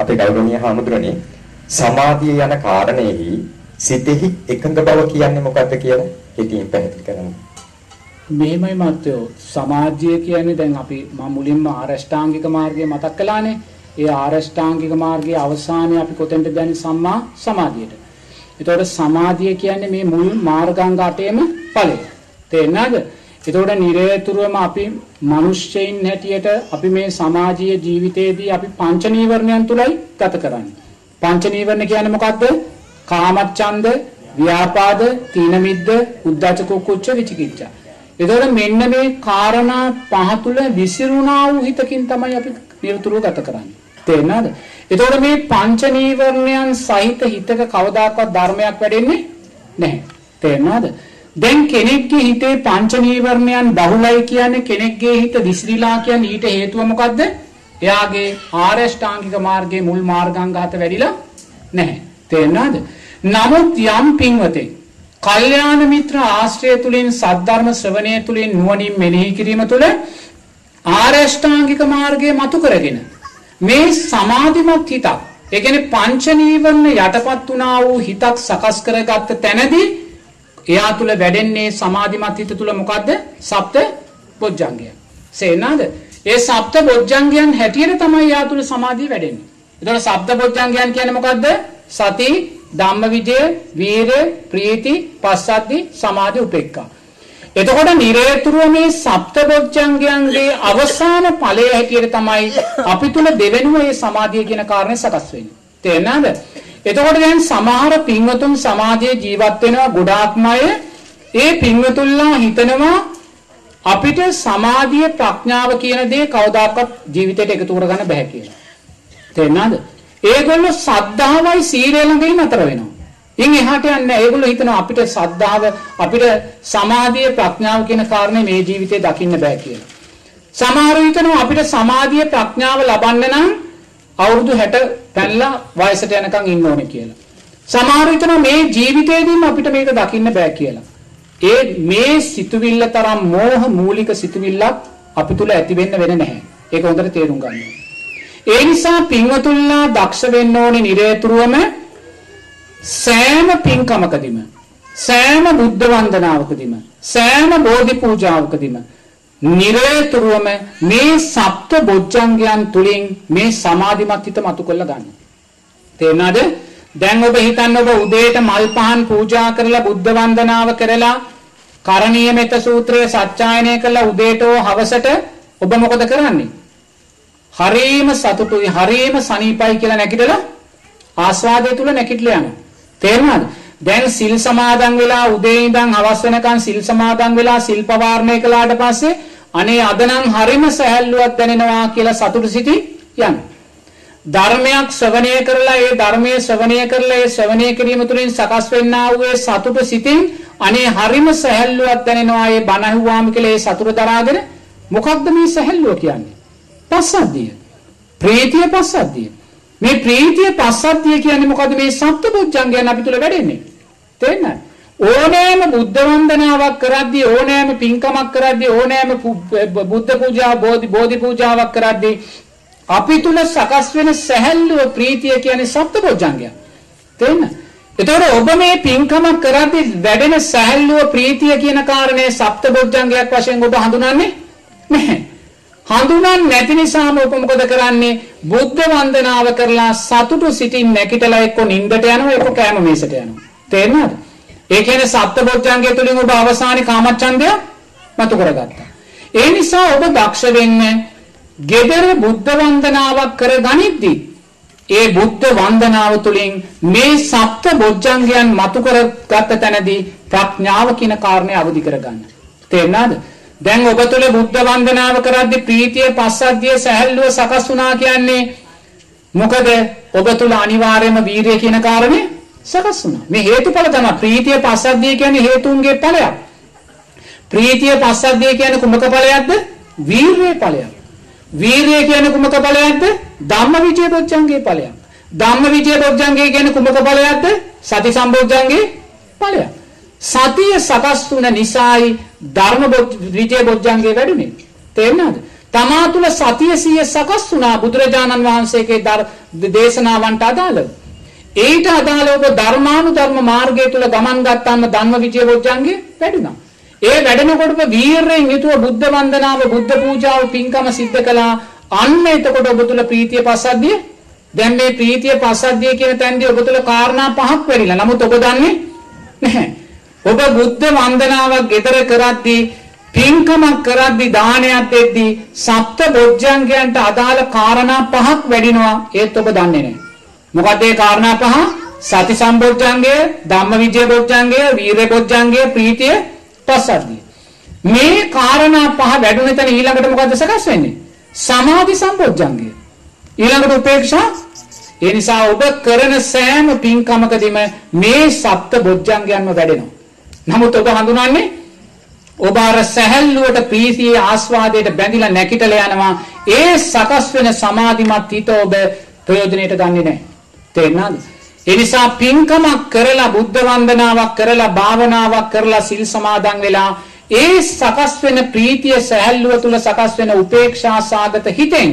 අපේ ගෞරවනීය හාමුදුරනේ සමාධිය යන කාරණේහි සිතෙහි එකඟ බව කියන්නේ මොකක්ද කියලා හිතින් පැහැදිලි කරන්න. මෙහෙමයි මත්යෝ සමාධිය කියන්නේ දැන් අපි මම මුලින්ම ආරෂ්ඨාංගික මාර්ගය මතක් කළානේ. ඒ ආරෂ්ඨාංගික මාර්ගයේ අවසානයේ අපි කොතෙන්ද දැන් සම්මා සමාධියට. ඒතකොට සමාධිය කියන්නේ මේ මුල් මාර්ගාංග අටේම ඵලය. තේරෙනවද? ඒතකොට නිරේතුරුවම අපි මිනිස්සෙයින් හැටියට අපි මේ සමාජීය ජීවිතයේදී අපි පංච නීවරණයන් තුලයි ගත කරන්නේ. පංච නීවරණ කියන්නේ මොකද්ද? කාමච්ඡන්ද, ව්‍යාපාද, තීන මිද්ද, උද්ධච්ච කුක්කුච්ච විචිකිච්ඡා. ඒතකොට මෙන්න මේ කාරණා පහ තුල විසිරුණා වූ හිතකින් තමයි අපි නිරතුරුව ගත කරන්නේ. තේරෙනවද? ඒතකොට මේ පංච නීවරණයන් සහිත හිතක කවදාකවත් ධර්මයක් වැඩෙන්නේ නැහැ. තේරෙනවද? දැන් කෙනෙක්ගේ හිතේ පංච නීවරණයන් බහුලයි කියන්නේ කෙනෙක්ගේ හිත විසිරීලා කියන්නේ ඊට හේතුව මොකද්ද? එයාගේ ආරෂ්ඨාංගික මාර්ගයේ මුල් මාර්ගාංග හත වැඩිලා නැහැ. තේරෙනවද? නමුත් යම් පින්වතෙක් කල්යාණ මිත්‍ර ආශ්‍රය තුලින් සද්ධර්ම ශ්‍රවණය තුලින් නුවණින් මෙනෙහි කිරීම තුළ ආරෂ්ඨාංගික මාර්ගය මතු කරගෙන මේ සමාධිමත් හිතක් ඒ කියන්නේ පංච නීවරණ යටපත් වුණා වූ හිතක් සකස් කරගත්ත තැනදී එයා තුල වැඩෙන්නේ සමාධිමත් හිත තුල මොකද්ද? සප්ත බොජ්ජංගය. සේනාද? ඒ සප්ත බොජ්ජංගයන් හැටියට තමයි එයා තුල සමාධිය වැඩෙන්නේ. එතකොට සප්ත බොජ්ජංගයන් කියන්නේ මොකද්ද? සති, ධම්මවිජය, වීරය, ප්‍රීති, පස්සද්ධි, සමාධි, උපේක්ඛා. එතකොට නිරේතුරුව මේ සප්තබොජ්ජංගයන්ගේ අවසාන ඵලය හැටියට තමයි අපි තුල දෙවෙනුව මේ සමාධිය කියන කාරණේ සකස් වෙන්නේ. තේරෙනවද? එතකොට දැන් සමහර පින්වතුන් සමාජයේ ජීවත් වෙනවා ගොඩාක්ම අය ඒ පින්වතුන්ලා හිතනවා අපිට සමාධිය ප්‍රඥාව කියන දේ කවදාකවත් ජීවිතයට එකතු කරගන්න බෑ කියලා. තේරෙනවද? ඒගොල්ලෝ සද්ධාවයි සීලය ළඟින් නතර වෙනවා. ඉන් එහාට යන්නේ ඒගොල්ලෝ හිතනවා අපිට සද්ධාව අපිට සමාධිය ප්‍රඥාව කියන කාරණේ මේ ජීවිතේ දකින්න බෑ කියලා. සමහරව හිතනවා අපිට සමාධිය ප්‍රඥාව ලබන්න නම් අවුරුදු 60 පැනලා වයසට යනකම් ඉන්න ඕනේ කියලා. සමහර විටම මේ ජීවිතේදීම අපිට මේක දකින්න බෑ කියලා. ඒ මේ සිතුවිල්ල තරම් මෝහ මූලික සිතුවිල්ලක් අපි තුල ඇති වෙන්න වෙන නැහැ. ඒක හොඳට තේරුම් ගන්න ඒ නිසා පින්වතුන්ලා දක්ෂ වෙන්න ඕනේ නිරේතුරුවම සෑම පින්කමකදීම සෑම බුද්ධ වන්දනාවකදීම සෑම බෝධි පූජාවකදීම නිරේතුරුවම මේ සප්ත බොජ්ජංගයන් තුලින් මේ සමාධිමත් හිත මතු කරලා ගන්න. තේරෙනවද? දැන් ඔබ හිතන්න ඔබ උදේට මල් පහන් පූජා කරලා බුද්ධ වන්දනාව කරලා කරණීය මෙත සූත්‍රය සත්‍යයනය කරලා උදේට හවසට ඔබ මොකද කරන්නේ? හරීම සතුටුයි හරීම සනීපයි කියලා නැගිටලා ආස්වාදයේ තුල නැගිටලා යනවා. තේරුණාද? දැන් සිල් සමාදන් වෙලා උදේ ඉඳන් හවස වෙනකන් සිල් සමාදන් වෙලා සිල් පවාරණය කළාට පස්සේ අනේ අද නම් හරිම සැහැල්ලුවක් දැනෙනවා කියලා සතුටු සිටි යන. ධර්මයක් ශ්‍රවණය කරලා ඒ ධර්මයේ ශ්‍රවණය කරලා ඒ ශ්‍රවණය කිරීම තුළින් සකස් වෙන්නා වූ ඒ සතුට සිටින් අනේ හරිම සැහැල්ලුවක් දැනෙනවා ඒ බණ අහුවාම කියලා ඒ සතුට දරාගෙන මොකක්ද මේ සැහැල්ලුව කියන්නේ? පස්සද්ධිය. ප්‍රීතිය පස්සද්ධිය. මේ ප්‍රීතිය පස්සද්ධිය කියන්නේ මොකද්ද මේ සත්බොජ්ජංගයන් අපි තුල වැඩෙන්නේ? තේරෙනවද? ඕනෑම බුද්ධ වන්දනාවක් කරද්දී ඕනෑම පින්කමක් කරද්දී ඕනෑම බුද්ධ පූජා බෝධි බෝධි පූජාවක් කරද්දී අපි තුල සකස් වෙන සැහැල්ලුව ප්‍රීතිය කියන්නේ සත්බොජ්ජංගය. තේරෙනවද? එතකොට ඔබ මේ පින්කමක් කරද්දී වැඩෙන සැහැල්ලුව ප්‍රීතිය කියන කාරණේ සප්තබොජ්ජංගයක් වශයෙන් ඔබ හඳුනන්නේ නැහැ. හඳුනන්නේ නැති නිසාම ඔබ මොකද කරන්නේ? බුද්ධ වන්දනාව කරලා සතුටු සිටින් නැකිටලා එක්ක නිින්දට යනවා එක්ක කෑම මේසට යනවා. තේරෙනවද? ඒ කියන්නේ සප්තබොජ්ජංගය තුලින් ඔබ අවසානයේ කාමච්ඡන්දය මතු කරගත්තා. ඒ නිසා ඔබ දක්ෂ වෙන්න gedara බුද්ධ වන්දනාවක් කරගනිද්දී ඒ බුද්ධ වන්දනාව තුළින් මේ සප්ත බොජ්ජංගයන් මතු කරගත්ත තැනදී ප්‍රඥාව කියන කාරණය අවදි කරගන්න. තේරුණාද? දැන් ඔබ තුළ බුද්ධ වන්දනාව කරද්දී ප්‍රීතිය, පස්සද්ධිය, සැහැල්ලුව සකස් වුණා කියන්නේ මොකද? ඔබ තුළ අනිවාර්යයෙන්ම වීරිය කියන කාරණේ සකස් වුණා. මේ හේතුඵල තමයි ප්‍රීතිය, පස්සද්ධිය කියන්නේ හේතුන්ගේ ඵලයක්. ප්‍රීතිය, පස්සද්ධිය කියන්නේ කුමක ඵලයක්ද? වීරියේ ඵලයක්. වීරිය කියන්නේ කුමක ඵලයක්ද? ධම්මවිචේ බොජ්ජංගේ ඵලයක්. ධම්මවිචේ බොජ්ජංගේ කියන්නේ කුමක ඵලයක්ද? සති සම්බොජ්ජංගේ ඵලයක්. සතිය සකස් වුණ නිසායි ධර්ම විචේ බොජ්ජංගේ වැඩුණේ. තේරෙනවද? තමා තුළ සතිය සිය සකස් වුණා බුදුරජාණන් වහන්සේගේ දේශනාවන්ට අදාළව. ඊට අදාළව ඔබ ධර්මානුධර්ම මාර්ගය තුල ගමන් ගත්තාම ධම්ම විජය බොජ්ජංගේ වැඩුණා. ඒ වැඩෙනකොට වීරයෙන් යුතුව බුද්ධ වන්දනාව බුද්ධ පූජාව පින්කම සිද්ධ කළා. අන්න එතකොට ඔබ තුල ප්‍රීතිය පස්සද්ධිය දැන් මේ ප්‍රීතිය පස්සද්ධිය කියන තැනදී ඔබ තුල කාරණා පහක් වෙරිලා. නමුත් ඔබ දන්නේ නැහැ. ඔබ බුද්ධ වන්දනාවක් ගෙදර කරද්දී පින්කමක් කරද්දී දානයක් දෙද්දී සප්ත බොජ්ජංගයන්ට අදාළ කාරණා පහක් වැඩිනවා ඒත් ඔබ දන්නේ නැහැ. මොකද ඒ කාරණා පහ සති සම්බොජ්ජංගය, ධම්මවිජය බොජ්ජංගය, වීරය බොජ්ජංගය, ප්‍රීතිය, පස්සද්ධිය. මේ කාරණා පහ වැඩුණ තැන ඊළඟට මොකද්ද සකස් වෙන්නේ? සමාධි සම්බොජ්ජංගය. ඊළඟට උපේක්ෂා ඒ නිසා ඔබ කරන සෑම පින්කමකදීම මේ සප්ත බොජ්ජංගයන්ම වැඩෙනවා. නමුත් ඔබ හඳුනන්නේ ඔබ අර සැහැල්ලුවට ප්‍රීතියේ ආස්වාදයට බැඳිලා නැකිටලා යනවා. ඒ සකස් වෙන සමාධිමත් හිත ඔබ ප්‍රයෝජනෙට ගන්නේ නැහැ. තේරෙනවද? ඒ නිසා පින්කමක් කරලා බුද්ධ වන්දනාවක් කරලා භාවනාවක් කරලා සිල් සමාදන් වෙලා ඒ සකස් වෙන ප්‍රීතිය සැහැල්ලුව තුල සකස් වෙන උපේක්ෂා සාගත හිතෙන්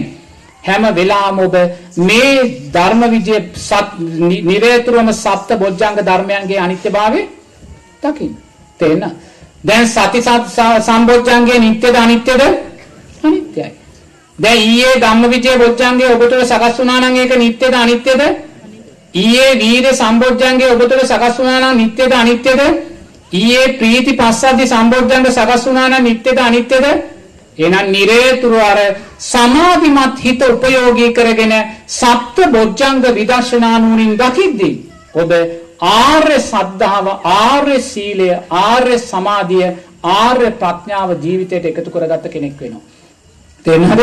හැම වෙලාවම ඔබ මේ ධර්ම විජය නිරේතුරුවම සප්ත බොජ්ජංග ධර්මයන්ගේ අනිත්‍යභාවය දකින්න. තේරෙනවද? දැන් සති සම්බොජ්ජංගේ නිට්ටයද අනිත්‍යද? අනිත්‍යයි. දැන් ඊයේ ධම්මවිජය බොජ්ජංගේ ඔබට සකස් වුණා නම් ඒක නිට්ටයද අනිත්‍යද? ඊයේ වීර සම්බොජ්ජංගේ ඔබට සකස් වුණා නම් නිට්ටයද අනිත්‍යද? ඊයේ ප්‍රීති පස්සද්ධි සම්බොජ්ජංග සකස් වුණා නම් නිට්ටයද අනිත්‍යද? එහෙනම් නිරේතුරු අර සමාධිමත් හිත උපයෝගී කරගෙන සප්ත බොජ්ජංග විදර්ශනා නුවණින් දකිද්දී ඔබ ආර්ය සද්ධාව ආර්ය සීලය ආර්ය සමාධිය ආර්ය ප්‍රඥාව ජීවිතයට එකතු කරගත්ත කෙනෙක් වෙනවා තේරෙනවද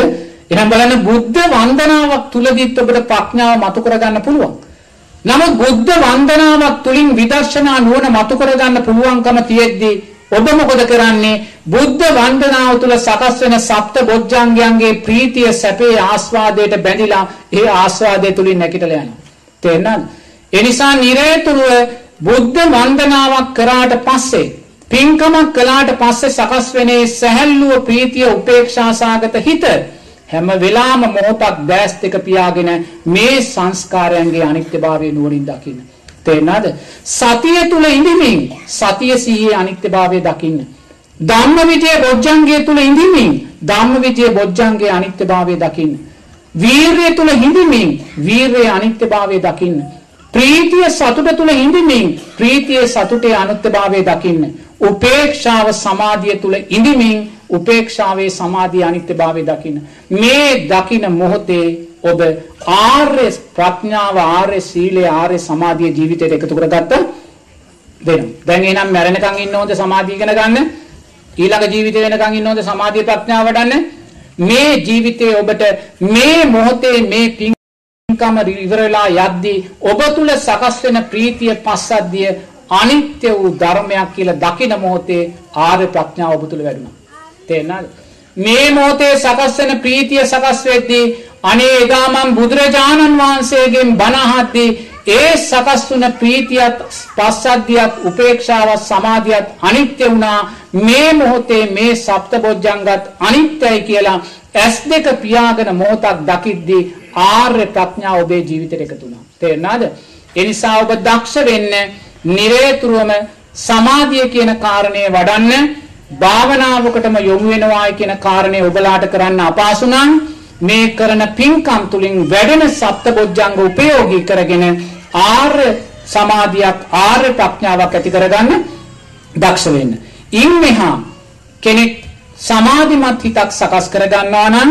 එහෙනම් බලන්න බුද්ධ වන්දනාවක් තුලදීත් ඔබට ප්‍රඥාව මතු කරගන්න පුළුවන් නමුත් බුද්ධ වන්දනාවක් තුලින් විදර්ශනා නුවණ මතු කරගන්න පුළුවන්කම තියෙද්දී ඔබ මොකද කරන්නේ? බුද්ධ වන්දනාව තුල සකස් වෙන සප්ත බොජ්ජංගයන්ගේ ප්‍රීතිය සැපේ ආස්වාදයට බැඳිලා ඒ ආස්වාදය තුලින් නැගිටලා යනවා. තේරෙනවද එනිසා නිරේතුරුව බුද්ධ වන්දනාවක් කරාට පස්සේ පින්කමක් කළාට පස්සේ සකස් වෙනේ සැහැල්ලුව ප්‍රීතිය උපේක්ෂා සාගත හිත හැම වෙලාවම මොහොතක් දැස් දෙක පියාගෙන මේ සංස්කාරයන්ගේ අනිත්‍යභාවය නුවණින් දකින්න. තේරෙනවද? සතිය තුල ඉඳිමින් සතිය සිහියේ අනිත්‍යභාවය දකින්න. ධම්මවිජය බොජ්ජංගය තුල ඉඳිමින් ධම්මවිජය බොජ්ජංගයේ අනිත්‍යභාවය දකින්න. වීරිය තුල හිඳිමින් වීරියේ අනිත්‍යභාවය දකින්න. ප්‍රීතිය සතුට තුල ඉඳිමින් ප්‍රීතියේ සතුටේ අනුත්භාවය දකින්න. උපේක්ෂාව සමාධිය තුල ඉඳිමින් උපේක්ෂාවේ සමාධිය අනිත්‍යභාවය දකින්න. මේ දකින මොහොතේ ඔබ ආර්ය ප්‍රඥාව ආර්ය සීලය ආර්ය සමාධිය ජීවිතයට එකතු කරගත්ත වෙනවා. දැන් එහෙනම් මැරෙනකන් ඉන්න ඕනද සමාධිය ඉගෙන ගන්න? ඊළඟ ජීවිතේ වෙනකන් ඉන්න ඕනද සමාධිය ප්‍රඥාව වඩන්න? මේ ජීවිතේ ඔබට මේ මොහොතේ මේ පින් කම ඉවරලා යද්දී ඔබ තුල සකස් වෙන ප්‍රීතිය පස්සද්ධිය අනිත්‍ය වූ ධර්මයක් කියලා දකින මොහොතේ ආර්ය ප්‍රඥාව ඔබ තුල වැඩුණා. තේරෙනවද? මේ මොහොතේ සකස් වෙන ප්‍රීතිය සකස් වෙද්දී අනේ එදා මම බුදුරජාණන් වහන්සේගෙන් බණ අහද්දී ඒ සකස් වුණ ප්‍රීතියත් පස්සද්ධියත් උපේක්ෂාවත් සමාධියත් අනිත්‍ය වුණා මේ මොහොතේ මේ සප්තබොජ්ජංගත් අනිත්‍යයි කියලා ඇස් දෙක පියාගෙන මොහොතක් දකිද්දී ආර්ය ප්‍රඥාව ඔබේ ජීවිතයට එකතු වුණා. තේරුණාද? ඒ නිසා ඔබ දක්ෂ වෙන්න නිරේතුරුවම සමාධිය කියන කාරණේ වඩන්න භාවනාවකටම යොමු වෙනවායි කියන කාරණේ ඔබලාට කරන්න අපහසු නම් මේ කරන පින්කම් තුලින් වැඩෙන සප්තබොජ්ජංග උපයෝගී කරගෙන ආර්ය සමාධියක් ආර්ය ප්‍රඥාවක් ඇති කරගන්න දක්ෂ වෙන්න. ඉන්නහා කෙනෙක් සමාධිමත් හිතක් සකස් කරගන්නවා නම්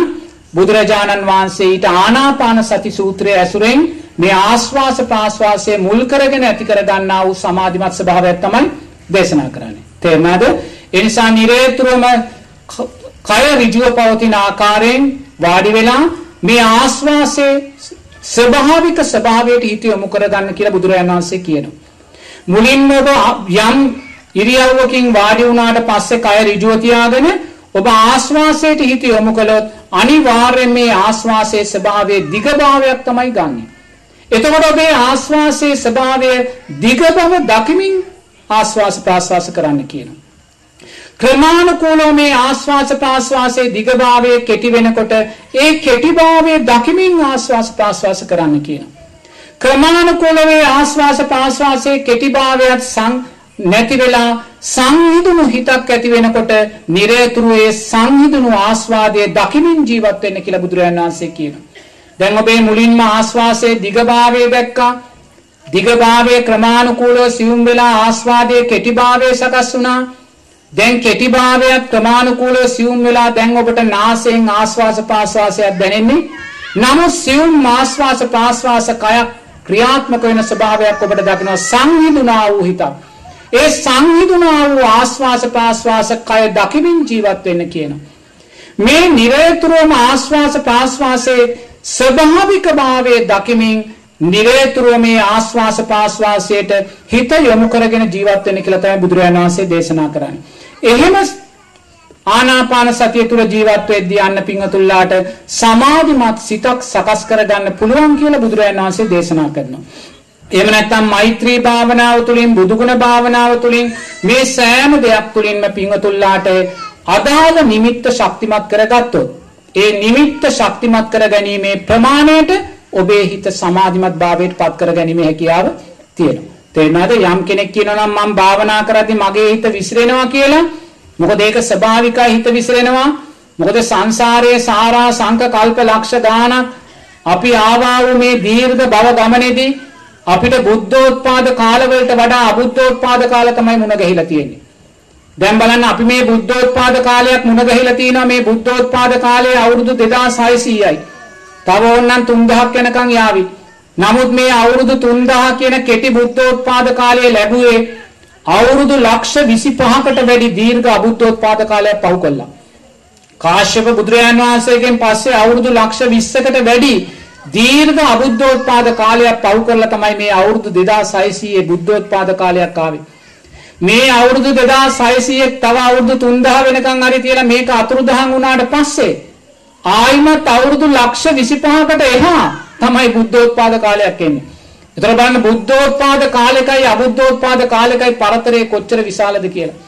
බුදුරජාණන් වහන්සේ ඊට ආනාපාන සති සූත්‍රය ඇසුරෙන් මේ ආස්වාස ප්‍රාස්වාසයේ මුල් කරගෙන ඇති කර ගන්නා වූ සමාධිමත් ස්වභාවයක් තමයි දේශනා කරන්නේ. තේරුණාද? ඒ නිසා නිරේතුරුවම කය ඍජුව පවතින ආකාරයෙන් වාඩි වෙලා මේ ආස්වාසයේ ස්වභාවික ස්වභාවයට හිත යොමු කරගන්න කියලා බුදුරජාණන් වහන්සේ කියනවා. මුලින්ම ඔබ යම් ඉරියව්වකින් වාඩි වුණාට පස්සේ කය ඍජුව තියාගෙන ඔබ ආස්වාසයට හිත යොමු කළොත් අනිවාර්යෙන් මේ ආස්වාසයේ ස්වභාවයේ දිගභාවයක් තමයි ගන්නෙ. එතකොට ඔබේ ආස්වාසයේ ස්වභාවය දිග බව දකිමින් ආස්වාස ප්‍රාස්වාස කරන්න කියනවා. ක්‍රමානුකූලව මේ ආස්වාස ප්‍රාස්වාසයේ දිගභාවයේ කෙටි වෙනකොට ඒ කෙටිභාවයේ දකිමින් ආස්වාස ප්‍රාස්වාස කරන්න කියනවා. ක්‍රමානුකූලව ආස්වාස ප්‍රාස්වාසයේ කෙටිභාවයත් සං නැති වෙලා සංහිඳුණු හිතක් ඇති වෙනකොට නිරේතුරු ඒ සංහිඳුණු ආස්වාදයේ දකිමින් ජීවත් වෙන්න කියලා බුදුරජාණන් වහන්සේ කියනවා. දැන් ඔබේ මුලින්ම ආස්වාසයේ දිගභාවය දැක්කා. දිගභාවයේ ක්‍රමානුකූලව සියුම් වෙලා ආස්වාදයේ කෙටිභාවය සකස් වුණා. දැන් කෙටිභාවයත් ක්‍රමානුකූලව සියුම් වෙලා දැන් ඔබට නාසයෙන් ආස්වාස ප්‍රාස්වාසයක් දැනෙන්නේ. නමුත් සියුම් ආස්වාස ප්‍රාස්වාස කයක් ක්‍රියාත්මක වෙන ස්වභාවයක් ඔබට දකිනවා සංහිඳුණා වූ හිතක්. ඒ සංහිඳුණා වූ ආස්වාස ප්‍රාස්වාස කය දකිමින් ජීවත් වෙන්න කියනවා. මේ නිරේතුරුවම ආස්වාස ප්‍රාස්වාසයේ ස්වභාවික භාවයේ දකිමින් නිරේතුරුව මේ ආස්වාස ප්‍රාස්වාසයට හිත යොමු කරගෙන ජීවත් වෙන්න කියලා තමයි බුදුරජාණන් වහන්සේ දේශනා කරන්නේ. එහෙම ආනාපාන සතිය තුල ජීවත් වෙද්දී අන්න පිංගතුල්ලාට සමාධිමත් සිතක් සකස් කරගන්න පුළුවන් කියලා බුදුරජාණන් වහන්සේ දේශනා කරනවා. එහෙම නැත්නම් මෛත්‍රී භාවනාව තුළින් බුදුගුණ භාවනාව තුළින් මේ සෑම දෙයක් තුළින්ම පිංගතුල්ලාට අදාළ නිමිත්ත ශක්තිමත් කරගත්තොත් ඒ නිමිත්ත ශක්තිමත් කර ගැනීමේ ප්‍රමාණයට ඔබේ හිත සමාධිමත් භාවයට පත් කර ගැනීමේ හැකියාව තියෙනවා. තේරුණාද? යම් කෙනෙක් කියනවා නම් මම භාවනා කරද්දී මගේ හිත විසිරෙනවා කියලා. මොකද ඒක ස්වභාවිකයි හිත විසිරෙනවා. මොකද සංසාරයේ සාරා සංක කල්ප ලක්ෂ ගාණක් අපි ආවා වූ මේ දීර්ඝ භව ගමනේදී අපිට බුද්ධෝත්පාද කාලවලට වඩා අබුද්ධෝත්පාද කාල තමයි මුණ ගැහිලා තියෙන්නේ. දැන් බලන්න අපි මේ බුද්ධෝත්පාද කාලයක් මුණ ගැහිලා තිනවා මේ බුද්ධෝත්පාද කාලයේ අවුරුදු 2600යි. තව ඕනනම් 3000ක් යනකම් යාවි. නමුත් මේ අවුරුදු 3000 කියන කෙටි බුද්ධෝත්පාද කාලය ලැබුවේ අවුරුදු ලක්ෂ 25කට වැඩි දීර්ඝ අබුද්ධෝත්පාද කාලයක් පහු කළා. කාශ්‍යප බුදුරජාන් වහන්සේගෙන් පස්සේ අවුරුදු ලක්ෂ 20කට වැඩි දීර්ඝ අබුද්ධෝත්පාද කාලයක් පහු කරලා තමයි මේ අවුරුදු 2600 බුද්ධෝත්පාද කාලයක් ආවේ. මේ අවුරුදු 2600 තව අවුරුදු 3000 වෙනකන් හරි තියලා මේක අතුරුදහන් වුණාට පස්සේ ආයිමත් අවුරුදු ලක්ෂ 25කට එහා තමයි බුද්ධෝත්පාද කාලයක් එන්නේ. ඒතර බලන්න බුද්ධෝත්පාද කාලෙකයි අබුද්ධෝත්පාද කාලෙකයි පරතරය කොච්චර විශාලද කියලා.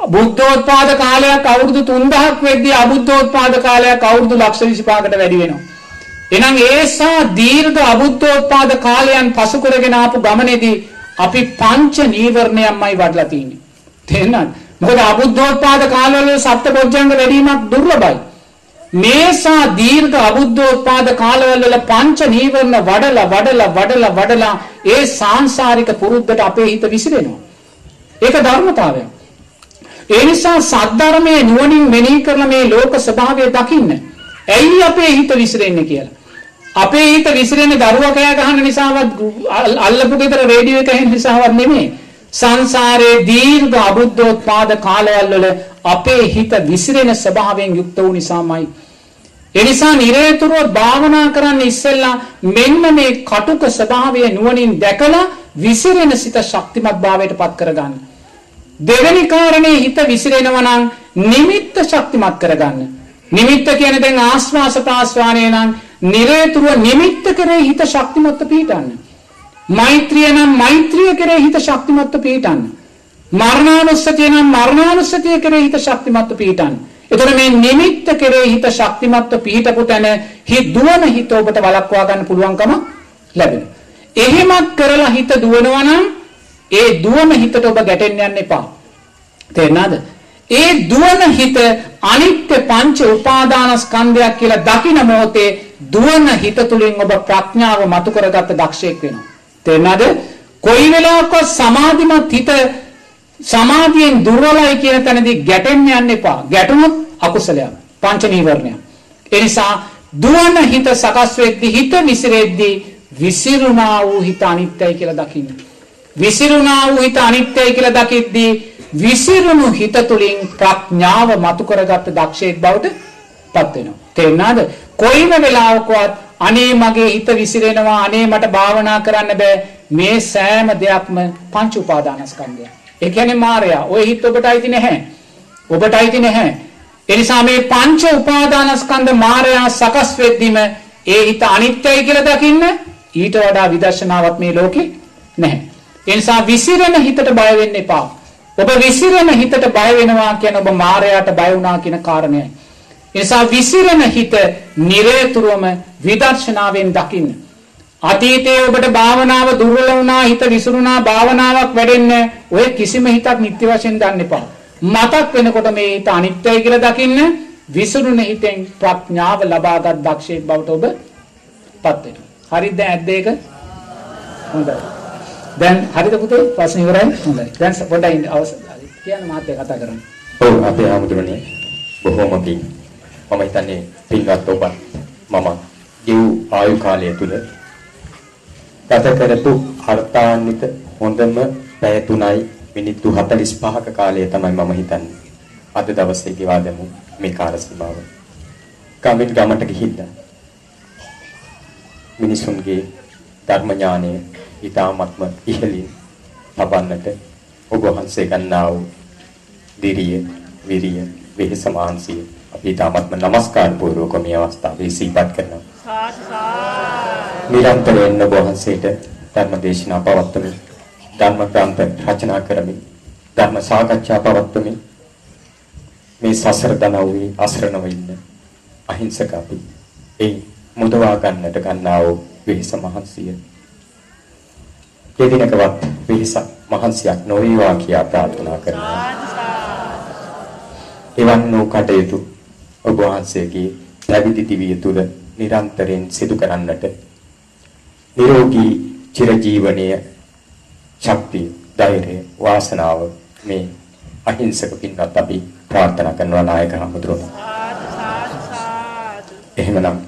බුද්ධෝත්පාද කාලයක් අවුරුදු 3000ක් වෙද්දී අබුද්ධෝත්පාද කාලයක් අවුරුදු ලක්ෂ 25කට වැඩි වෙනවා. එහෙනම් ඒසා දීර්ඝ අබුද්ධෝත්පාද කාලයන් පසු කරගෙන ආපු ගමනේදී අපි පංච නීවරණයන්මයි වඩලා තියෙන්නේ. තේරෙනවද? මොකද අබුද්ධෝත්පාද කාලවල සප්තපොඥංග වැඩිවීමක් දුර්ලභයි. මේසා දීර්ඝ අබුද්ධෝත්පාද කාලවල වල පංච නීවරණ වඩලා වඩලා වඩලා වඩලා ඒ සාංශාරික පුරුද්දට අපේ හිත විසිරෙනවා. ඒක ධර්මතාවයක්. ඒ නිසා සද්ධර්මයේ නුවණින් මෙනෙහි කරන මේ ලෝක ස්වභාවය දකින්න. ඇයි අපේ හිත විසිරෙන්නේ කියලා. අපේ හිත විසිරෙන්නේ දරුවා කෑ ගහන නිසාවත් අල්ලපු ගෙදර රේඩියෝ එක ඇහෙන නිසාවත් නෙමෙයි. සංසාරයේ දීර්ඝ අබුද්ධෝත්පාද කාලයල් වල අපේ හිත විසිරෙන ස්වභාවයෙන් යුක්ත වූ නිසාමයි. එනිසා නිරේතුරුව භාවනා කරන්න ඉස්සෙල්ලා මෙන්න මේ කටුක ස්වභාවය නුවණින් දැකලා විසිරෙන සිත ශක්තිමත් භාවයට පත් කරගන්න. දෙවෙනි කාරණේ හිත විසිරෙනවා නම් නිමිත්ත ශක්තිමත් කරගන්න. නිමිත්ත කියන්නේ දැන් ආස්වාස ප්‍රාස්වාණය නම් නිරේතුරුව නිමිත්ත කරේ හිත ශක්තිමත්ව පිහිටන්න. මෛත්‍රිය නම් මෛත්‍රිය කරේ හිත ශක්තිමත්ව පිහිටන්න. මරණානුස්සතිය නම් මරණානුස්සතිය කරේ හිත ශක්තිමත්ව පිහිටන්න. එතකොට මේ නිමිත්ත කරේ හිත ශක්තිමත්ව පිහිටපු තැන හි දුවන හිත ඔබට වළක්වා ගන්න පුළුවන්කම ලැබෙනවා. එහෙමත් කරලා හිත දුවනවා නම් ඒ දුවන හිතට ඔබ ගැටෙන්න යන්න එපා. තේරෙනවද? ඒ දුවන හිත අනිත්‍ය පංච උපාදානස්කන්ධයක් කියලා දකින මොහොතේ දුවන හිත තුලින් ඔබ ප්‍රඥාව මතු කරගත්ත දක්ෂයෙක් වෙනවා. තේරෙනවද? කොයි වෙලාවක සමාධිමත් හිත සමාධියෙන් දුර්වලයි කියන තැනදී ගැටෙන්න යන්න එපා. ගැටුණොත් අකුසලයක්. පංච නීවරණයක්. ඒ නිසා දුවන හිත සකස් වෙද්දී හිත විසිරෙද්දී විසිරුණා වූ හිත අනිත්‍යයි කියලා දකින්න. විසිරුණා වූ හිත අනිත්‍යයි කියලා දකිද්දී විසිරුණු හිත තුලින් ප්‍රඥාව මතු කරගත්ත දක්ෂයෙක් බවට පත් වෙනවා. තේරුණාද? කොයිම වෙලාවකවත් අනේ මගේ හිත විසිරෙනවා අනේ මට භාවනා කරන්න බෑ මේ සෑම දෙයක්ම පංච උපාදානස්කන්ධය. ඒ කියන්නේ මායя. ওই හිත ඔබට අයිති නැහැ. ඔබට අයිති නැහැ. ඒ නිසා මේ පංච උපාදානස්කන්ධ මායя සකස් වෙද්දිම ඒ හිත අනිත්‍යයි කියලා දකින්න ඊට වඩා විදර්ශනාවක් මේ ලෝකේ නැහැ. ඒ නිසා විසිරෙන හිතට බය වෙන්න එපා. ඔබ විසිරෙන හිතට බය වෙනවා කියන ඔබ මායයට බය වුණා කියන කාරණයයි. ඒ නිසා විසිරෙන හිත නිරේතුරුවම විදර්ශනාවෙන් දකින්න. අතීතයේ ඔබට භාවනාව දුර්වල වුණා හිත විසිරුණා භාවනාවක් වැඩෙන්නේ ඔය කිසිම හිතක් නිත්‍ය වශයෙන් ගන්න එපා. මතක් වෙනකොට මේ හිත අනිත්‍යයි කියලා දකින්න විසිරුණ හිතෙන් ප්‍රඥාව ලබාගත් දක්ෂයෙක් බවට ඔබ පත් වෙනවා. හරිද ඇද්ද ඒක? හොඳයි. දැන් හරිද පුතේ? ප්‍රශ්න ඉවරයි. හොඳයි. දැන් පොඩ්ඩයි අවසන් කියන්න මාත් කතා කරන්න. ඔව් අපේ ආමුදුරනේ බොහොම පිං. මම හිතන්නේ පින්වත් ඔබ මම ජීව ආයු කාලය තුල ගත කරපු අර්ථාන්විත හොඳම පැය 3යි මිනිත්තු 45ක කාලය තමයි මම හිතන්නේ. අද දවසේ ගෙවා දෙමු මේ කාල සීමාව. ගමින් ගමට ගිහිල්ලා මිනිසුන්ගේ ධර්ම ඥානය ඊ타ත්ම ඉහළින් ලබන්නට ඔබ වහන්සේ ගන්නා වූ දිරිය, විරිය, වෙහස මාංශය අපි තාමත් නමස්කාර පූර්වක මේ අවස්ථාවේ සිහිපත් කරනවා. නිරන්තරයෙන් ඔබ වහන්සේට ධර්ම දේශනා පවත්වමින් ධර්ම ග්‍රන්ථ රචනා කරමින් ධර්ම සාකච්ඡා පවත්වමින් මේ සසර දනව්වේ අසරණව ඉන්න අහිංසක අපි ඒ මුදවා ගන්නට ගන්නා වූ වෙහස මහන්සිය ඒ දිනකවත් වෙහස මහන්සියක් නොවේවා කියා ප්‍රාර්ථනා කරනවා. එවන් වූ කටයුතු ඔබ වහන්සේගේ පැවිදි දිවිය තුල නිරන්තරයෙන් සිදු කරන්නට නිරෝගී චිරජීවනයේ ශක්තිය, ධෛර්යය, වාසනාව මේ අහිංසක පින්වත් අපි ප්‍රාර්ථනා කරනවා නායක හමුදුරුවෝ. එහෙමනම්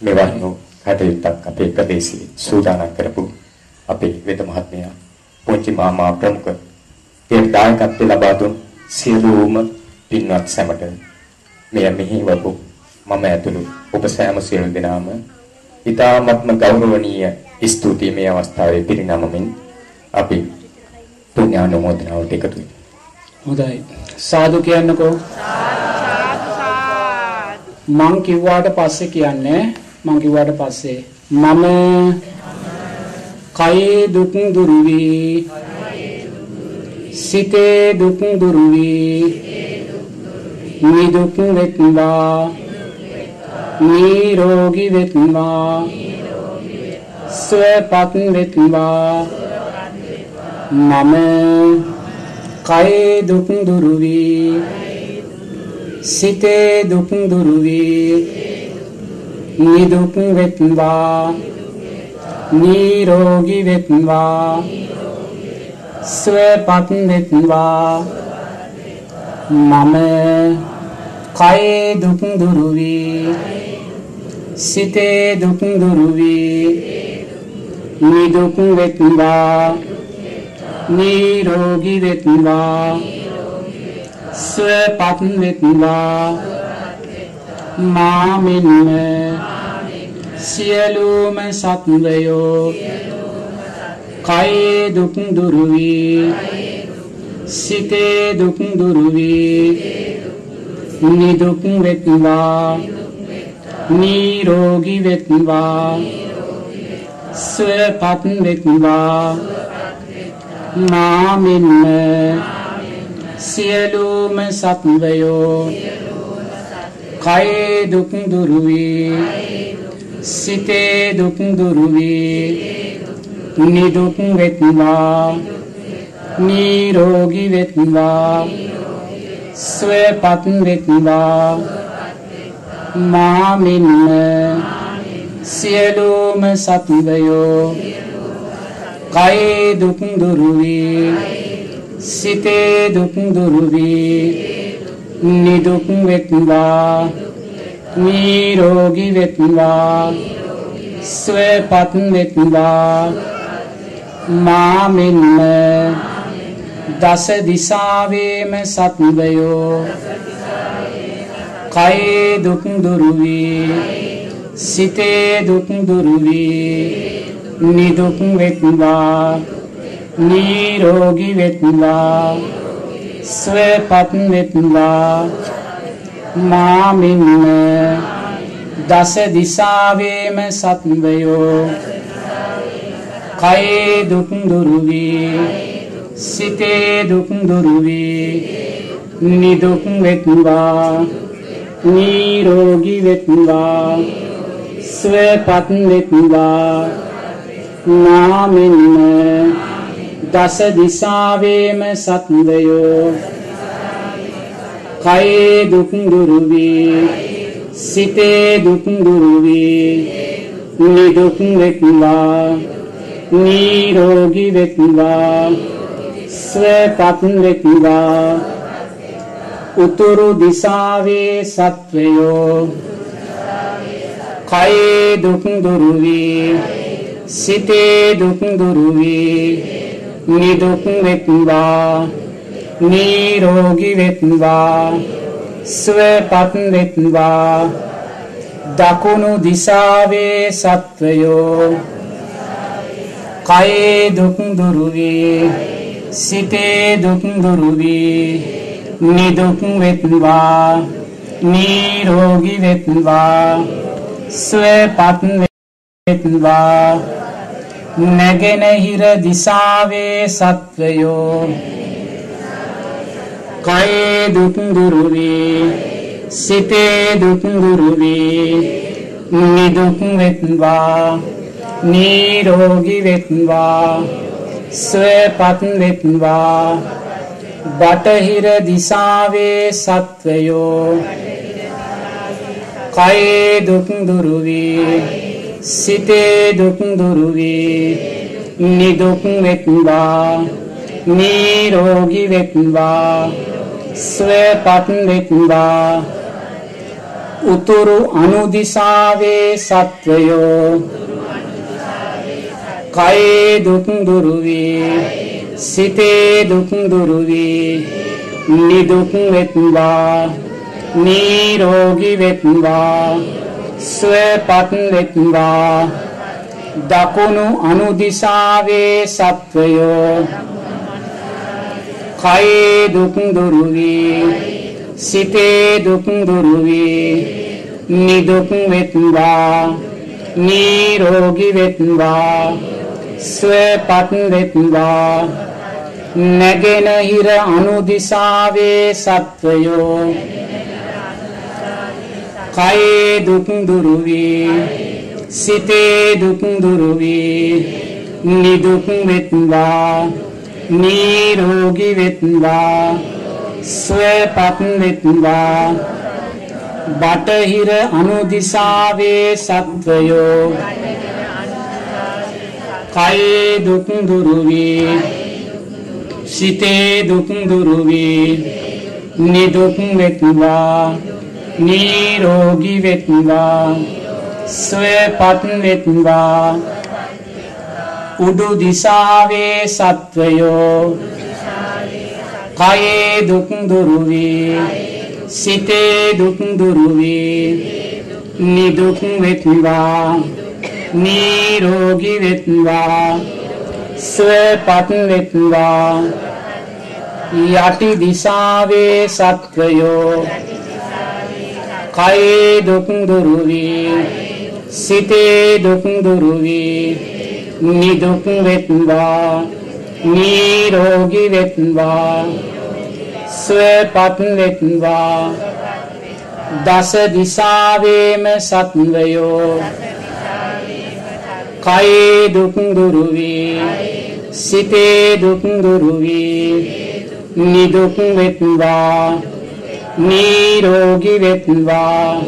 මෙවන් වූ කටයුත්තක් අපේ ප්‍රදේශයේ සූදානම් කරපු අපේ වෙද මහත්මයා පොන්චි මාමා ප්‍රමුඛ ඒ දායකත්ව ලබා දුන් සියලුම පින්වත් සැමට මෙය මෙහිවපු මම ඇතුළු ඔබ සෑම සියලු දෙනාම ඊ타ත්ම ගෞරවනීය ස්තුතියි මේ අවස්ථාවේ පිරිනමමින් අපි පුණ්‍යානුමෝදනාවට එකතු වෙමු. හොඳයි. සාදු කියන්නකෝ. මං කිව්වාට පස්සේ කියන්නේ මං කිව්වාට පස්සේ මම කයේ දුක් දුරු වී සිතේ දුක් දුරු වී නිදුක් වෙත්වා. නිරෝගී වෙත්වා. සුවපත් වෙත්වා. මම කයේ දුක් දුරු වී සිතේ දුක් දුරු වී නිදුක් වෙත්වා. නිරෝගී වෙත්වා. සුවපත් වෙත්වා. මම කයේ දුක් දුරු වී සිතේ දුක් දුරු වී නිදුක් වෙත්වා. නිරෝගී වෙත්වා. සුවපත් වෙත්වා. මා මෙන්ම සියලුම සත්වයෝ කයේ දුක් දුරු වී සිතේ දුක් දුරු වී නිදුක් වෙත්වා. නිරෝගී වෙත්වා. සුවපත් වෙත්වා. මාමින්ම සියලුම සත්වයෝ කයේ දුක් දුරු වී සිතේ දුක් දුරු වී නිදුක් වෙත්වා. නිරෝගී වෙත්වා. සුවපත් වෙත්වා. මාමින්ම සියලුම සත්වයෝ කයේ දුක් දුරු වී සිතේ දුක් දුරු වී නිදුක් වෙත්වා. නිරෝගී වෙත්වා. සුවපත් වෙත්වා. මා මෙන්ම දස දිසාවේම සත්වයෝ කයේ දුක් දුරු වී සිතේ දුක් දුරු වී නිදුක් වෙත්වා. නිරෝගී වෙත්වා. සුවපත් වෙත්වා. මාමින්ම දස දිසාවේම සත්වයෝ කයේ දුක් දුරු වී සිතේ දුක් දුරු වේ නිදුක් වෙත්වා නිරෝගී වෙත්වා සුවපත් වෙත්වා නාමෙන්න දස දිසාවේම සත්වයෝ. කයේ දුක් දුරු වේ සිතේ දුක් දුරු වේ නිදුක් වෙත්වා නිරෝගී වෙත්වා. සුවපත් වෙත්වා උතුරු දිසාවේ සත්වයෝ කයේ දුක් දුරු වේ සිතේ දුක් දුරු වේ නිදුක් වෙත්වා නිරෝගී වෙත්වා සුවපත් වෙත්වා දකුණු දිසාවේ සත්වයෝ කයේ දුක් දුරු වේ සිතේ දුක් දුරු වේ නිදුක් වෙත්වා. නිරෝගී වෙත්වා. සුවපත් වෙත්වා. නැගෙනහිර දිසාවේ සත්වයෝ. කයේ දුක් දුරු වේ සිතේ දුක් දුරු වේ නිදුක් වෙත්වා. නිරෝගී වෙත්වා. සුවපත් වෙත්වා බටහිර දිසාවේ සත්වයෝ කයේ දුක් දුරු වේ සිතේ දුක් දුරු වේ නිදුක් වෙත්වා නිරෝගී වෙත්වා සුවපත් වෙත්වා උතුරු අනුදිසාවේ සත්වයෝ කයේ දුක් දුරු වේ සිතේ දුක් දුරු වේ නිදුක් වෙත්වා. නිරෝගී වෙත්වා. සුවපත් වෙත්වා. දකුණු අනුදිසාවේ සත්වයෝ. කයේ දුක් දුරු වේ සිතේ දුක් දුරු වේ නිදුක් වෙත්වා. නිරෝගී වෙත්වා. සුවපත් වෙත්වා නැගෙනහිර අනුදිසාවේ සත්වයෝ කයේ දුක් දුරු වේ සිතේ දුක් දුරු වේ නිදුක් වෙත්වා නිරෝගී වෙත්වා සුවපත් වෙත්වා බටහිර අනුදිසාවේ සත්වයෝ කයේ දුක් දුරු වේ සිතේ දුක් දුරු වේ නිදුක් වෙත්වා. නිරෝගී වෙත්වා. සුවපත් වෙත්වා. උඩු දිසාවේ සත්වයෝ කයේ දුක් දුරු වේ සිතේ දුක් දුරු වේ නිදුක් වෙත්වා. නිරෝගී වෙත්වා සුවපත් වෙත්වා. යටි දිසාවේ සත්වයෝ කයේ දුක් දුරු වේ සිතේ දුක් දුරු වේ නිදුක් වෙත්වා. නිරෝගී වෙත්වා සුවපත් වෙත්වා. දස දිසාවේම සත්වයෝ කයේ දුක් දුරු වේ සිතේ දුක් දුරු වේ නිදුක් වෙත්වා. නිරෝගී වෙත්වා.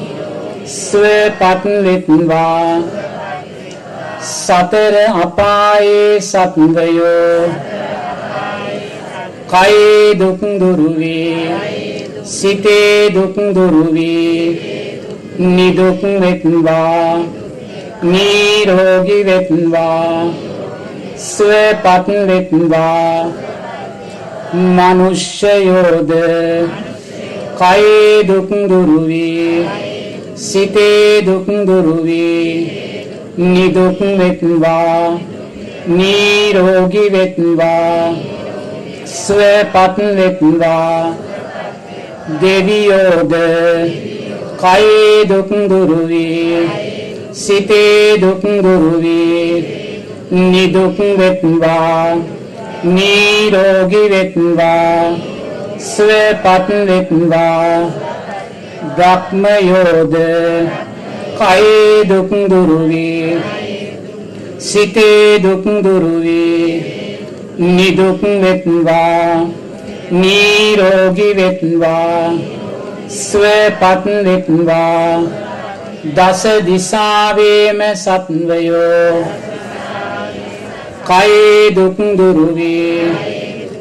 සුවපත් වෙත්වා. සතර අපායේ සත්වයෝ. කයේ දුක් දුරු වේ සිතේ දුක් දුරු වේ නිදුක් වෙත්වා. නිරෝගී වෙත්වා සුවපත් වෙත්වා. මනුෂ්‍යයෝද කයේ දුක් දුරු වේ සිතේ දුක් දුරු වේ නිදුක් වෙත්වා. නිරෝගී වෙත්වා සුවපත් වෙත්වා. දෙවියෝද කයේ දුක් දුරු වේ සිතේ දුක් දුරු වේ නිදුක් වෙත්වා නිරෝගී වෙත්වා සුවපත් වෙත්වා. බ්‍රහ්මයෝද කයේ දුක් දුරු වේ සිතේ දුක් දුරු වේ නිදුක් වෙත්වා නිරෝගී වෙත්වා සුවපත් වෙත්වා. දස දිසාවේම සත්වයෝ. කයේ දුක් දුරු වේ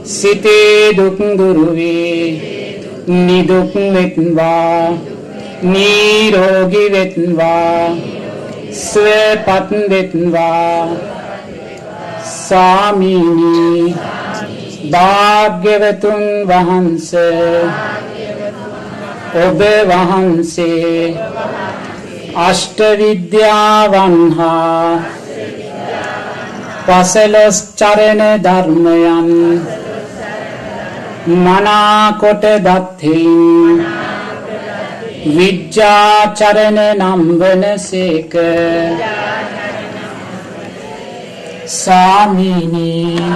සිතේ දුක් දුරු වේ නිදුක් වෙත්වා. නිරෝගී වෙත්වා. සුවපත් වෙත්වා. සාමිනී භාග්‍යවතුන් වහන්සේ ඔබ වහන්සේ අෂ්ට විද්‍යාවන් හා පසලොස් චරණ ධර්මයන් මනාකොට දත්හින් විජ්ජාචරණ නම්වන සේක සාමීනී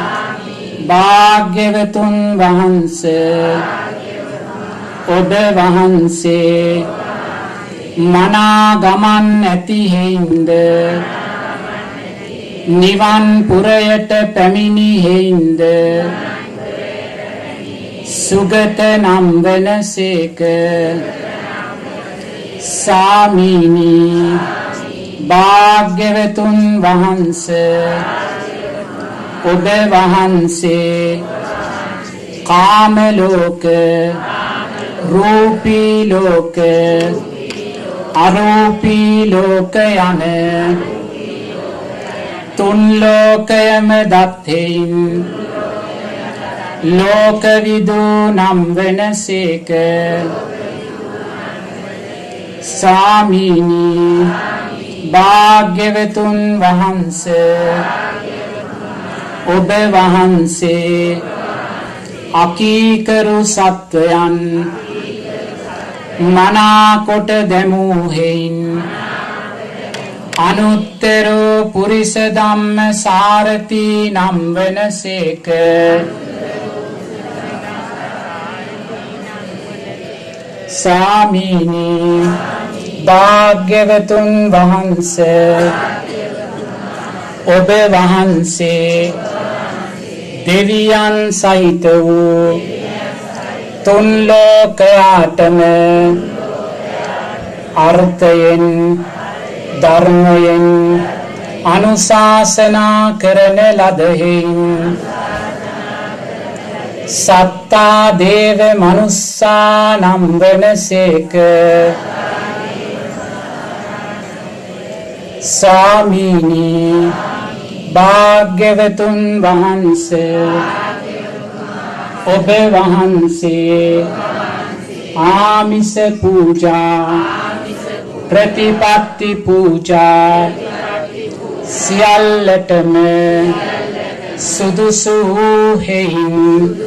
භාග්‍යවතුන් වහන්ස ඔබ වහන්සේ මනාගමන් ඇතිහෙයින්ද නිවන් පුරයට පැමිණිහෙයින්ද සුගත නම්වන සේක. සාමීනී භාග්‍යවතුන් වහන්ස ඔබ වහන්සේ කාමලෝක රූපී ලෝක අරූපී ලෝක යන තුන් ලෝකයම දත්හෙයින් ලෝකවිදු නම් වෙනසේක සාමීනී භාග්‍යවතුන් වහන්ස ඔබ වහන්සේ අකීකරු සත්වයන් මනාකොට දැමූහෙයින්. අනුත්තරෝ පුරිස ධම්ම සාරති නම් වනසේක සාමීනී භාග්‍යවතුන් වහන්ස ඔබ වහන්සේ දෙවියන් සහිත වූ තුන් ලෝකයාටම අර්ථයෙන් ධර්මයෙන් අනුශාසනා කරන ලදහෙයින් සත්තා දේව මනුස්සා නම් වනසේක ස්වාමීනී භාග්‍යවතුන් වහන්සේ ඔබ වහන්සේ. ආමිස පූජා. ප්‍රතිපත්ති පූජා. සියල්ලටම සුදුසු හෙයින්.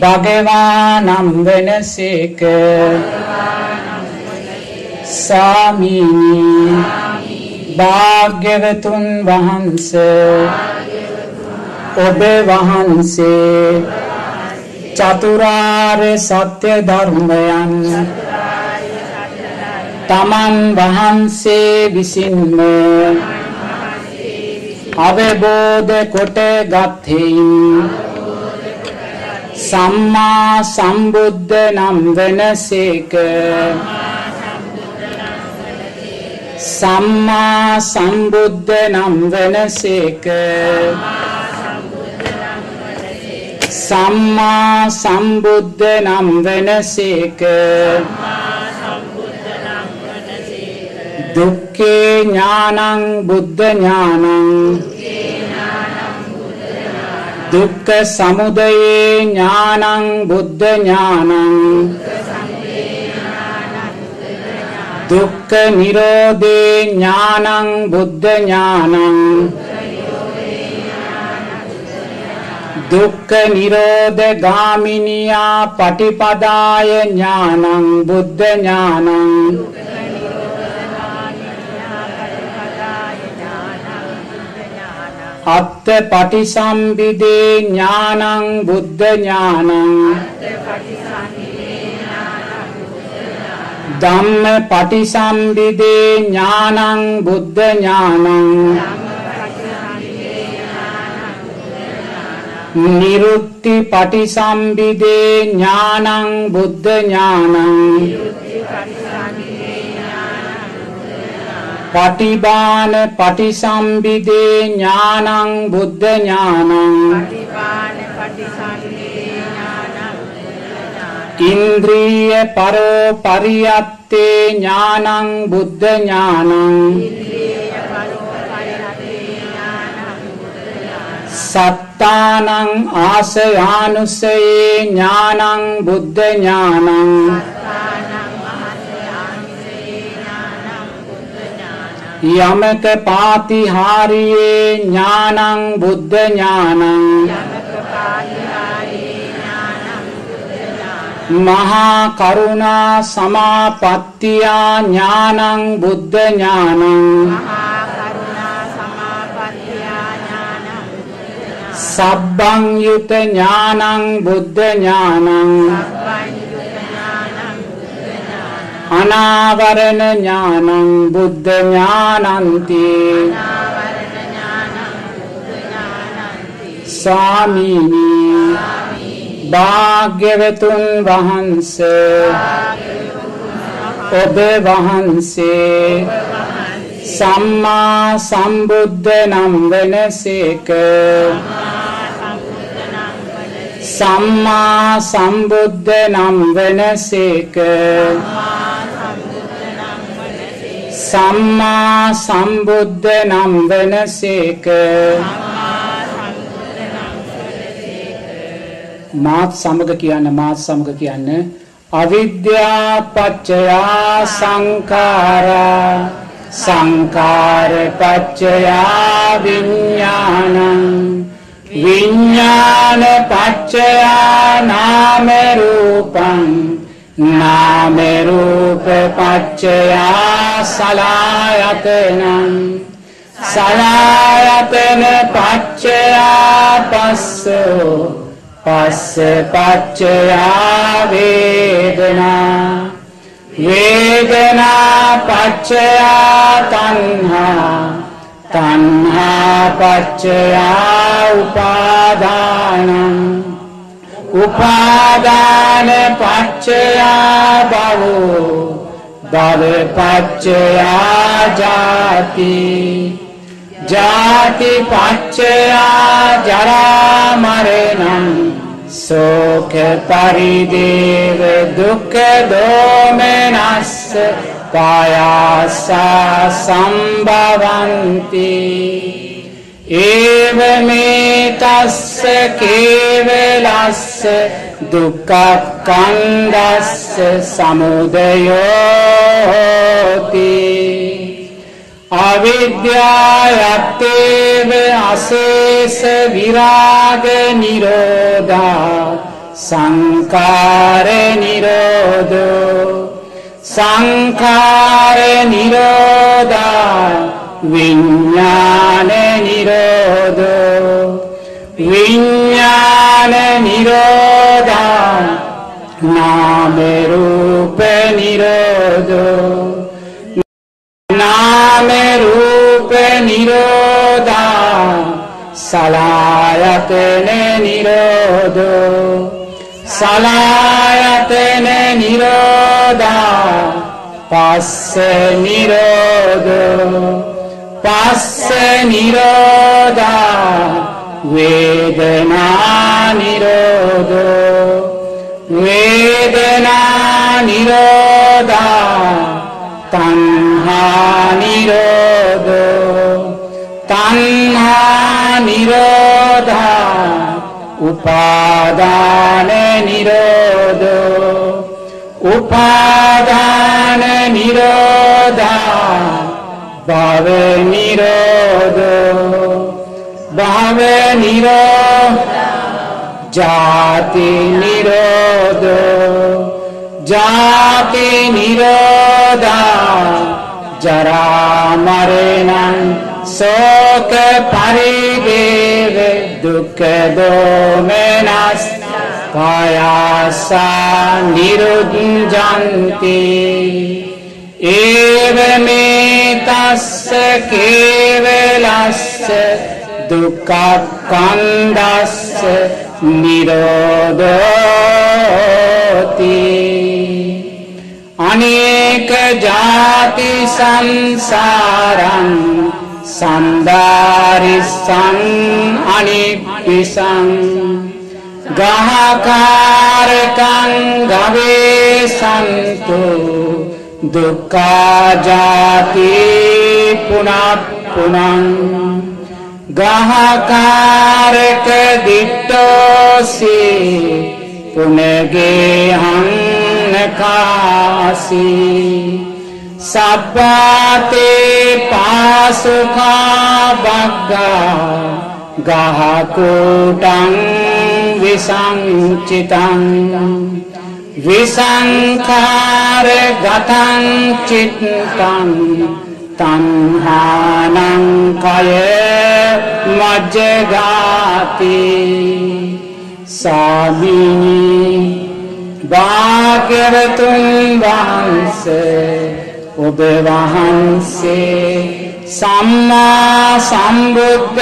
භගවානම් වනසේක. සාමීනී. භාග්‍යවතුන් වහන්ස. ඔබ වහන්සේ. චතුරාර්ය සත්‍ය ධර්මයන්. තමන් වහන්සේ විසින්ම අවබෝධ කොට ගත්හෙයින් සම්මා සම්බුද්ධ නම් වනසේක. සම්මා සම්බුද්ධ නම් වනසේක. සම්මා සම්බුද්ධ නම් වනසේක. දුක්ඛේ ඥානං බුද්ධ ඥානං. දුක්ඛ සමුදයේ ඥානං බුද්ධ ඥානං. දුක්ඛ නිරෝධේ ඥානං බුද්ධ ඥානං. දුක්ඛ නිරෝධ ගාමිනියා පටිපදාය ඥානං බුද්ධ ඥානං. අත්ත පටිසම්භිදේ ඥානං බුද්ධ ඥානං. ධම්ම පටිසම්භිදේ ඥානං බුද්ධ ඥානං. නිරුත්ති පටිසම්භිදේ ඥානං බුද්ධ ඥානං පටිබාන පටිසම්භිදේ ඥානං බුද්ධ ඥානං ඉන්ද්‍රිය පරෝ පරියත්තේ ඥානං බුද්ධ ඥානං සත්තානං ආසයානුසයේ ඥානං බුද්ධ ඥානං යමක පාතිහාරියේ ඥානං බුද්ධ ඥානං මහා කරුණා සමාපත්තියා ඥානං බුද්ධ ඥානං සබ්බං යුත ඥානං බුද්ධ ඥානං අනාවරණ ඥානං බුද්ධ ඥානන්ති ස්වාමීනි භාග්‍යවතුන් වහන්සේ ඔබ වහන්සේ සම්මා සම්බුද්ධ නම් වනසේක සම්මා සම්බුද්ධ නම් වනසේක සම්මා සම්බුද්ධ නම් වනසේක මාත් සමග කියන්න මාත් සමග කියන්න. අවිද්‍යා පච්චයා සංඛාරා. සංඛාර පච්චයා විඥානං විඥාන පච්චයා නාම රූපං නාම රූප පච්චයා සලායතනං සලායතන පච්චයා පස්සෝ පස්ස පච්චයා වේදනා වේදනා පච්චයා තණ්හා තණ්හා පච්චයා උපාදානං උපාදාන පච්චයා භවෝ භව පච්චයා ජාති ජාති පච්චයා ජරා මරණං සෝක පරිදේව දුක්ඛ දෝමනස්ස පායාසා සම්භවಂತಿ ඒවමේ තස්ස කේවලස්ස දුක්ඛක්ඛන්දස්ස සමුදයෝති අවිද්‍යායත්තේව අශේෂ සංඛාර නිරෝධා විඥාන නිරෝධෝ. විඥාන නිරෝධා නාම රූප නිරෝධෝ. නාම රූප නිරෝධා සලායතන නිරෝධෝ. සලායතන නිරෝධා පස්ස නිරෝධෝ පස්ස නිරෝධා වේදනා නිරෝධෝ වේදනා නිරෝධා තණ්හා නිරෝධෝ තණ්හා නිරෝධා උපාදාන නිරෝධෝ උපාදාන නිරෝධා භව නිරෝධෝ භව නිරෝධා ජාති නිරෝධෝ ජාති නිරෝධා ජරා මරණං සෝක පරිදේව දුක්ඛ දෝමනස් පායාසා නිරුද්ධන්ති ඒවමේ තස්ස කේවලස්ස දුක්ඛක්ඛන්දස්ස නිරෝධෝති අනේක ජාති සංසාරං සන්දාරිස්සං අනිප්පිසං ගහකාරකං ගවේසන්තු දුක්ඛා ජාති පුනප්පුනං ගහකාරක දිට්ඨෝසී පුනගේ හන්නකාසී සබ්බාතේ පාසුඛා බග්ගා ගහකෝටං විසංචිතං විසංඛාර ගතං චිත්තං තණ්හානං කය මජ්ජගාති සාමිනී භාග්‍යවතුන් වහන්සේ ඔබ වහන්සේ සම්මා සම්බුද්ධ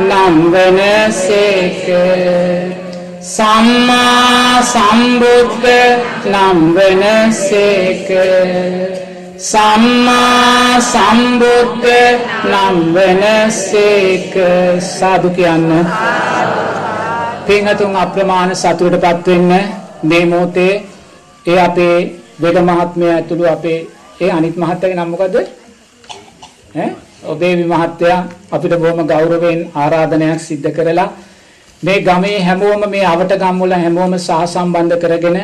නම් වනසේක සම්මා සම්බුද්ධ නම් වනසේක සම්මා සම්බුද්ධ නම් වනසේක සාදු කියන්න. පින්තුන් අප්‍රමාණ සතුටටපත් වෙන්න මේ මොහොතේ ඒ අපේ වෙද මහත්මයා ඇතුළු අපේ ඒ අනිත් මහත්තයාගේ නම මොකද්ද? ඈ? ඔබේ මහත්තයා අපිට බොහොම ගෞරවයෙන් ආරාධනයක් සිද්ධ කරලා මේ ගමේ හැමෝම මේ අවට ගම් වල හැමෝම සහසම්බන්ධ කරගෙන